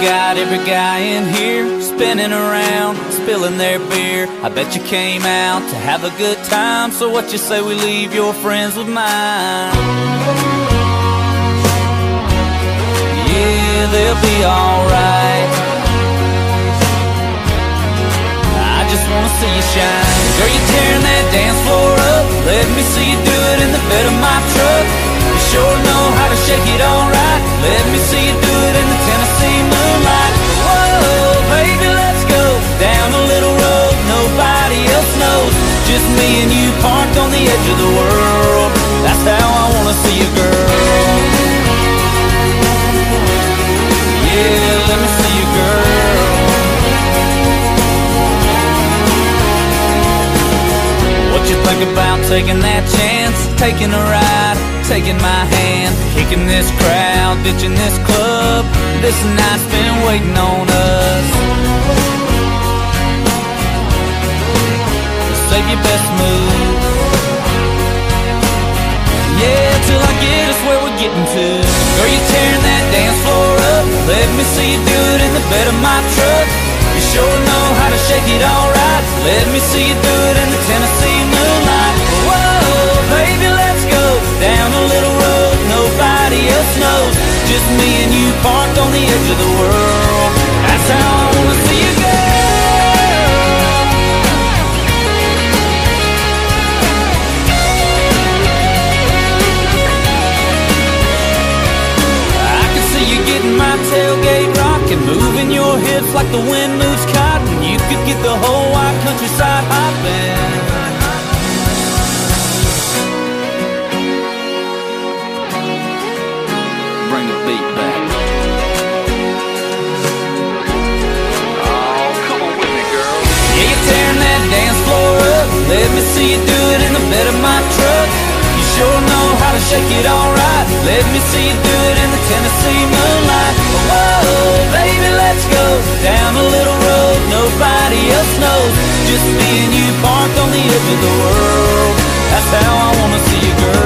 got every guy in here spinning around, spilling their beer. I bet you came out to have a good time. So what you say we leave your friends with mine? Yeah, they'll be alright. Just me and you parked on the edge of the world. That's how I wanna see you, girl. Yeah, let me see you, girl. What you think about taking that chance? Taking a ride, taking my hand, kicking this crowd, ditching this club. This night's been waiting on us. Getting to. Girl, you're tearing that dance floor up. Let me see you do it in the bed of my truck. You sure know how to shake it alright. Let me see you do it in the Tennessee moonlight. Whoa, baby, let's go down a little road nobody else knows. Just me and you parked on the edge of the world. That's how tailgate rocking, moving your hips like the wind moves cotton. You could get the whole wide countryside hopping. Bring the beat back. Oh, come on with me, girl. Yeah, you're tearing that dance floor up. Let me see you do it in the bed of my truck. You sure know how to shake it alright. Let me see you do it in the Tennessee knows. Just me and you parked on the edge of the world. That's how I wanna see